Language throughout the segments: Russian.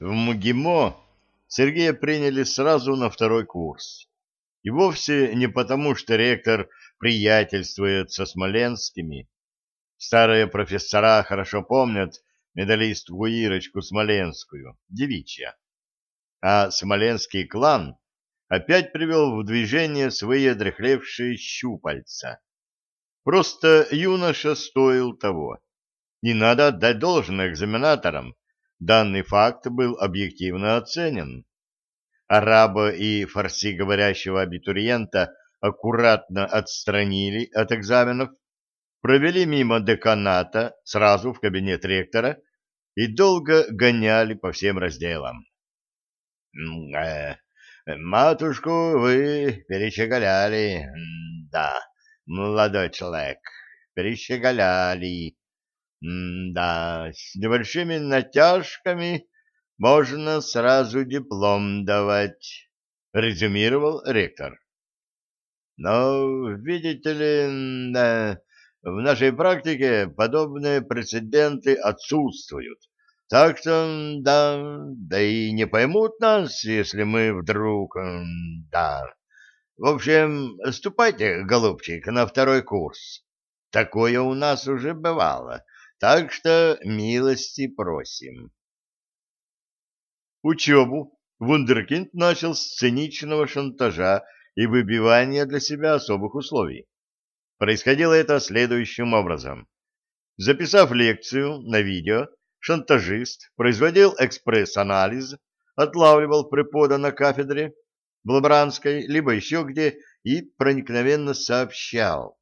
В МГИМО Сергея приняли сразу на второй курс. И вовсе не потому, что ректор приятельствует со смоленскими. Старые профессора хорошо помнят медалистку Ирочку Смоленскую, девичья. А смоленский клан опять привел в движение свои одрехлевшие щупальца. Просто юноша стоил того. Не надо отдать должное экзаменаторам. Данный факт был объективно оценен. Араба и фарси говорящего абитуриента аккуратно отстранили от экзаменов, провели мимо деканата сразу в кабинет ректора и долго гоняли по всем разделам. «Э, «Матушку вы перещеголяли, да, молодой человек, перещеголяли, да, с небольшими натяжками можно сразу диплом давать», — резюмировал ректор. «Но, видите ли, да, в нашей практике подобные прецеденты отсутствуют». Так что, да, да и не поймут нас, если мы вдруг, да. В общем, ступайте, голубчик, на второй курс. Такое у нас уже бывало, так что милости просим. Учебу Вундеркинд начал с циничного шантажа и выбивания для себя особых условий. Происходило это следующим образом. Записав лекцию на видео, шантажист производил экспресс-анализ, отлавливал препода на кафедре, в Лабранской, либо еще где, и проникновенно сообщал.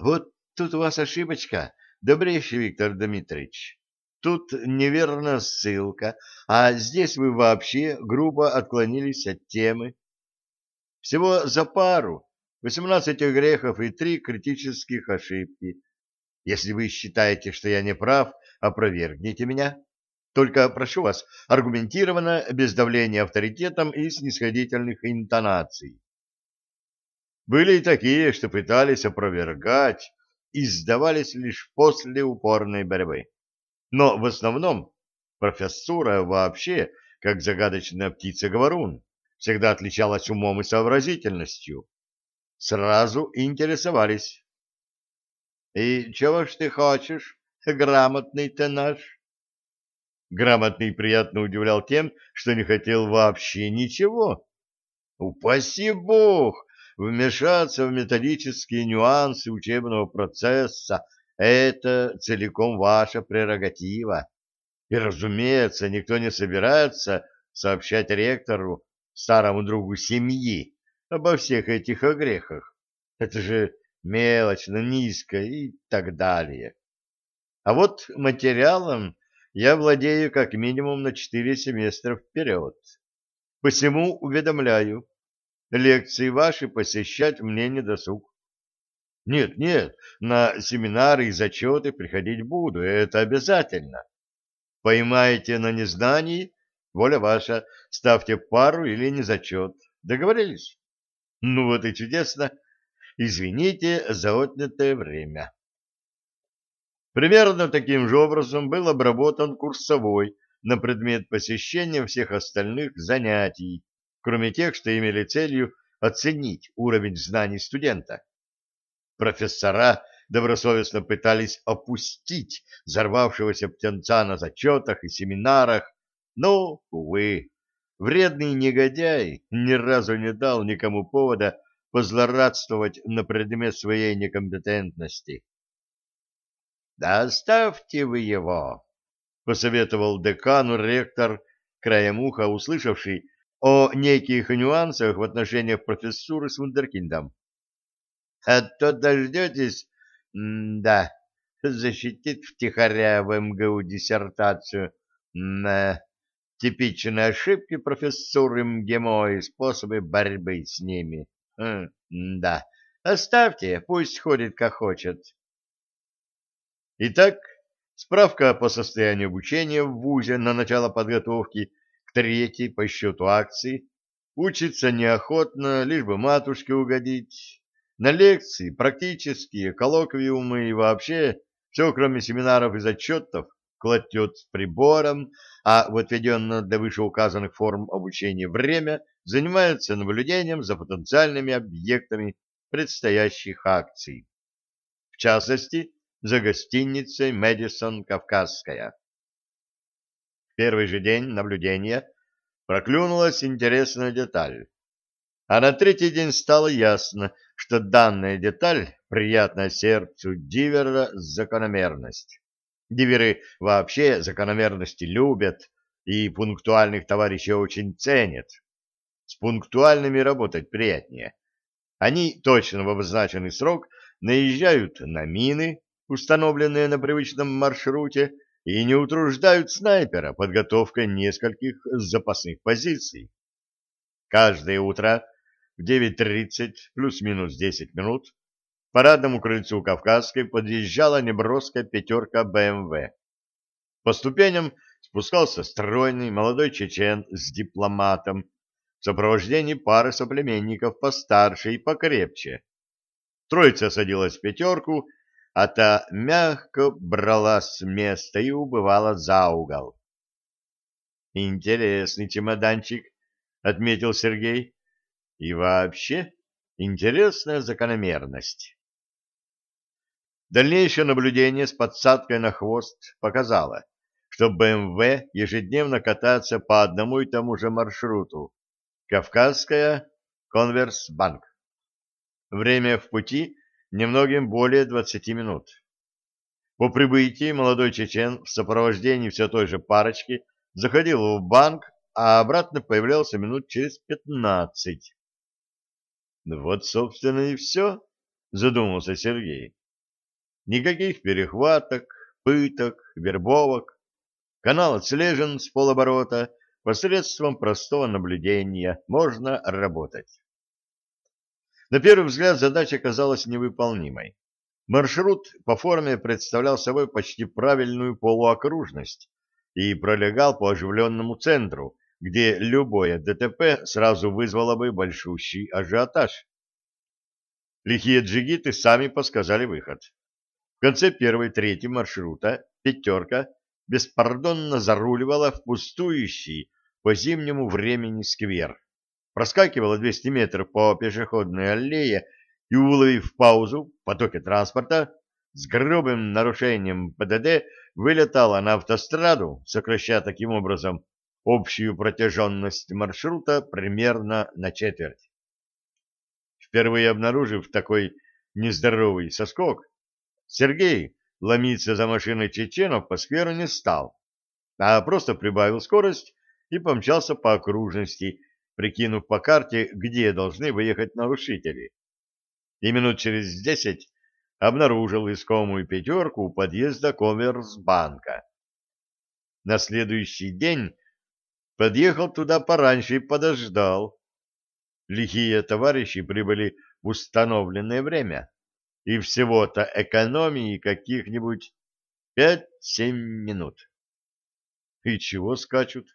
«Вот тут у вас ошибочка, добрейший Виктор Дмитриевич. Тут неверна ссылка, а здесь вы вообще грубо отклонились от темы. Всего за пару, 18 грехов и три критических ошибки. Если вы считаете, что я не прав, опровергните меня. Только прошу вас аргументированно, без давления авторитетом и снисходительных интонаций. Были и такие, что пытались опровергать и сдавались лишь после упорной борьбы. Но в основном профессура вообще, как загадочная птица-говорун, всегда отличалась умом и сообразительностью. Сразу интересовались. «И чего ж ты хочешь?» грамотный-то наш. Грамотный приятно удивлял тем, что не хотел вообще ничего. Упаси бог, вмешаться в методические нюансы учебного процесса — это целиком ваша прерогатива. И, разумеется, никто не собирается сообщать ректору, старому другу семьи, обо всех этих огрехах. Это же мелочно, низко и так далее. А вот материалом я владею как минимум на четыре семестра вперед. Посему уведомляю, лекции ваши посещать мне не досуг. Нет, нет, на семинары и зачеты приходить буду, это обязательно. Поймаете на незнании, воля ваша, ставьте пару или не зачет. Договорились? Ну вот и чудесно. Извините за отнятое время. Примерно таким же образом был обработан курсовой на предмет посещения всех остальных занятий, кроме тех, что имели целью оценить уровень знаний студента. Профессора добросовестно пытались опустить взорвавшегося птенца на зачетах и семинарах, но, увы, вредный негодяй ни разу не дал никому повода позлорадствовать на предмет своей некомпетентности. Да оставьте вы его, — посоветовал декану ректор, краем уха услышавший о неких нюансах в отношениях профессуры с вундеркиндом. — А то дождетесь, да, защитит втихаря в МГУ диссертацию на типичные ошибки профессуры МГИМО и способы борьбы с ними. да, оставьте, пусть ходит как хочет. Итак, справка по состоянию обучения в ВУЗе на начало подготовки третьей по счету акции, учится неохотно, лишь бы матушке угодить. На лекции, практические, коллоквиумы и вообще все, кроме семинаров и зачетов, кладет прибором, а в отведенное для вышеуказанных форм обучения время занимается наблюдением за потенциальными объектами предстоящих акций. В частности, за гостиницей «Мэдисон Кавказская». Первый же день наблюдения проклюнулась интересная деталь. А на третий день стало ясно, что данная деталь приятна сердцу дивера закономерность. Диверы вообще закономерности любят и пунктуальных товарищей очень ценят. С пунктуальными работать приятнее. Они точно в обозначенный срок наезжают на мины, установленные на привычном маршруте, и не утруждают снайпера подготовкой нескольких запасных позиций. Каждое утро в 9.30 плюс-минус 10 минут к парадному крыльцу Кавказской подъезжала неброская пятерка БМВ. По ступеням спускался стройный молодой чечен с дипломатом в сопровождении пары соплеменников постарше и покрепче. Троица садилась в пятерку, а та мягко брала с места и убывала за угол. «Интересный чемоданчик», — отметил Сергей. «И вообще интересная закономерность». Дальнейшее наблюдение с подсадкой на хвост показало, что БМВ ежедневно катается по одному и тому же маршруту. Кавказская, Конверсбанк. Время в пути немногим более 20 минут. По прибытии молодой чечен в сопровождении все той же парочки заходил в банк, а обратно появлялся минут через 15. Вот, собственно, и все, задумался Сергей. Никаких перехваток, пыток, вербовок. Канал отслежен с полоборота, посредством простого наблюдения можно работать. На первый взгляд задача казалась невыполнимой. Маршрут по форме представлял собой почти правильную полуокружность и пролегал по оживленному центру, где любое ДТП сразу вызвало бы большущий ажиотаж. Лихие джигиты сами подсказали выход. В конце первой трети маршрута «пятерка» беспардонно заруливала в пустующий по зимнему времени сквер проскакивала 200 метров по пешеходной аллее и, уловив паузу в потоке транспорта, с грубым нарушением ПДД вылетала на автостраду, сокращая таким образом общую протяженность маршрута примерно на четверть. Впервые обнаружив такой нездоровый соскок, Сергей ломиться за машиной чеченов по скверу не стал, а просто прибавил скорость и помчался по окружности, прикинув по карте, где должны выехать нарушители. И минут через десять обнаружил искомую пятерку у подъезда Коммерсбанка. На следующий день подъехал туда пораньше и подождал. Лихие товарищи прибыли в установленное время, и всего-то экономии каких-нибудь пять-семь минут. И чего скачут?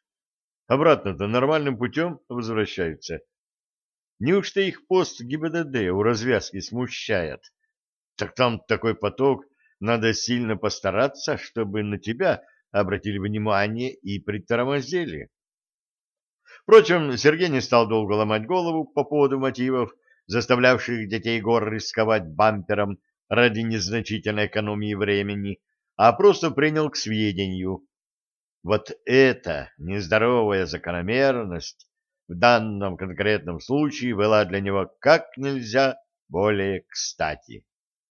Обратно-то нормальным путем возвращаются. Неужто их пост ГИБДД у развязки смущает? Так там такой поток, надо сильно постараться, чтобы на тебя обратили внимание и притормозили. Впрочем, Сергей не стал долго ломать голову по поводу мотивов, заставлявших детей гор рисковать бампером ради незначительной экономии времени, а просто принял к сведению, вот эта нездоровая закономерность в данном конкретном случае была для него как нельзя более кстати.